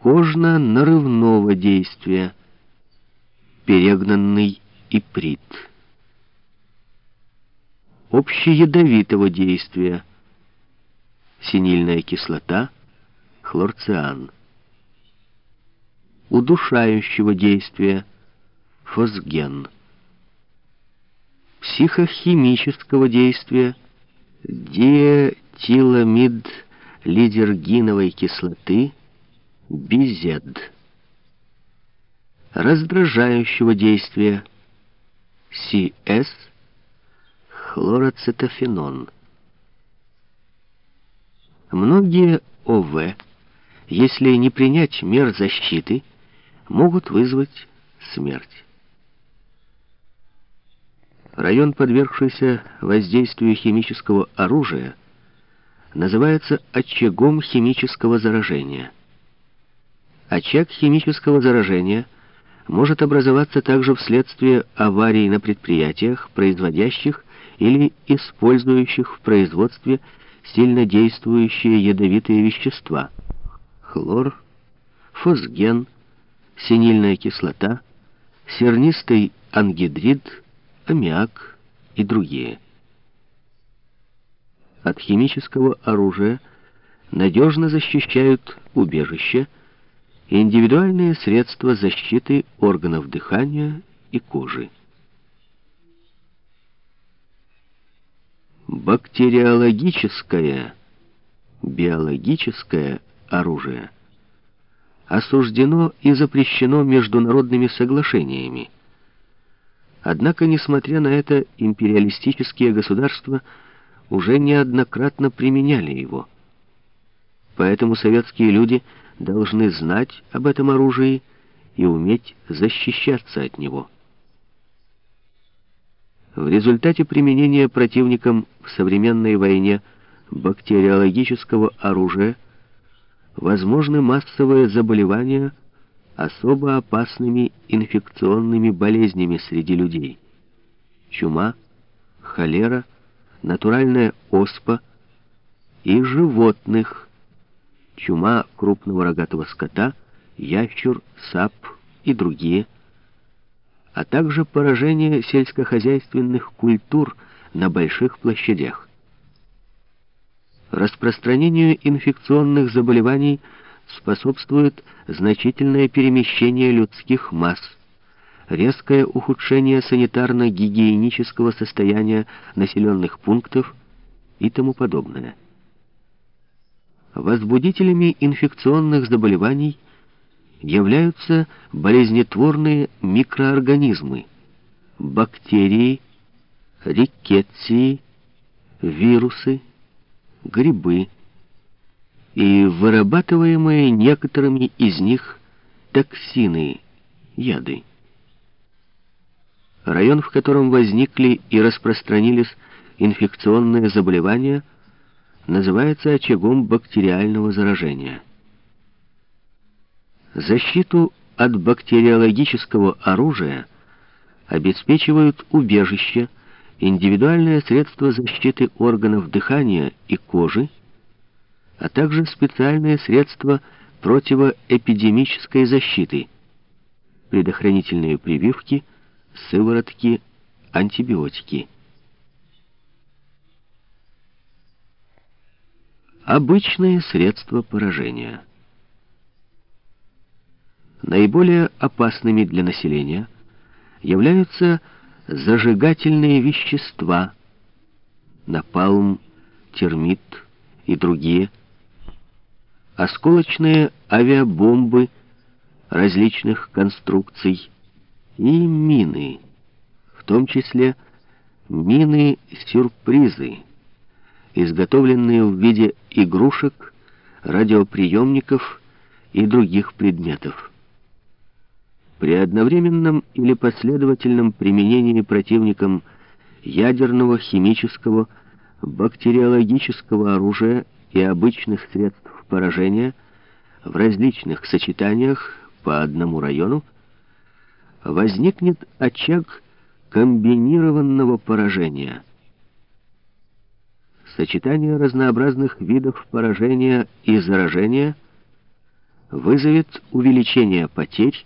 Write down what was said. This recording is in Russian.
кожно-нарывного действия, перегнанный иприт. Общеядовитого действия, синильная кислота, хлорциан. Удушающего действия, фосген. Психохимического действия, диэтиламид лидергиновой кислоты, Безед. Раздражающего действия CS хлороцетофенон. Многие ОВ, если не принять мер защиты, могут вызвать смерть. Район, подвергшийся воздействию химического оружия, называется очагом химического заражения. Очаг химического заражения может образоваться также вследствие аварий на предприятиях, производящих или использующих в производстве сильно действующие ядовитые вещества – хлор, фосген, синильная кислота, сернистый ангидрид, аммиак и другие. От химического оружия надежно защищают убежища, индивидуальные средства защиты органов дыхания и кожи. Бактериологическое, биологическое оружие осуждено и запрещено международными соглашениями. Однако, несмотря на это, империалистические государства уже неоднократно применяли его. Поэтому советские люди – должны знать об этом оружии и уметь защищаться от него. В результате применения противником в современной войне бактериологического оружия возможны массовые заболевания особо опасными инфекционными болезнями среди людей. Чума, холера, натуральная оспа и животных – чума крупного рогатого скота, ящур, сап и другие, а также поражение сельскохозяйственных культур на больших площадях. Распространению инфекционных заболеваний способствует значительное перемещение людских масс, резкое ухудшение санитарно-гигиенического состояния населенных пунктов и тому подобное. Возбудителями инфекционных заболеваний являются болезнетворные микроорганизмы, бактерии, рикетсии, вирусы, грибы и вырабатываемые некоторыми из них токсины, яды. Район, в котором возникли и распространились инфекционные заболевания – называется очагом бактериального заражения. Защиту от бактериологического оружия обеспечивают убежища, индивидуальные средства защиты органов дыхания и кожи, а также специальные средства противоэпидемической защиты, предохранительные прививки, сыворотки, антибиотики. Обычные средства поражения. Наиболее опасными для населения являются зажигательные вещества, напалм, термит и другие, осколочные авиабомбы различных конструкций и мины, в том числе мины-сюрпризы, изготовленные в виде игрушек, радиоприемников и других предметов. При одновременном или последовательном применении противником ядерного, химического, бактериологического оружия и обычных средств поражения в различных сочетаниях по одному району возникнет очаг комбинированного поражения – Сочетание разнообразных видов поражения и заражения вызовет увеличение потерь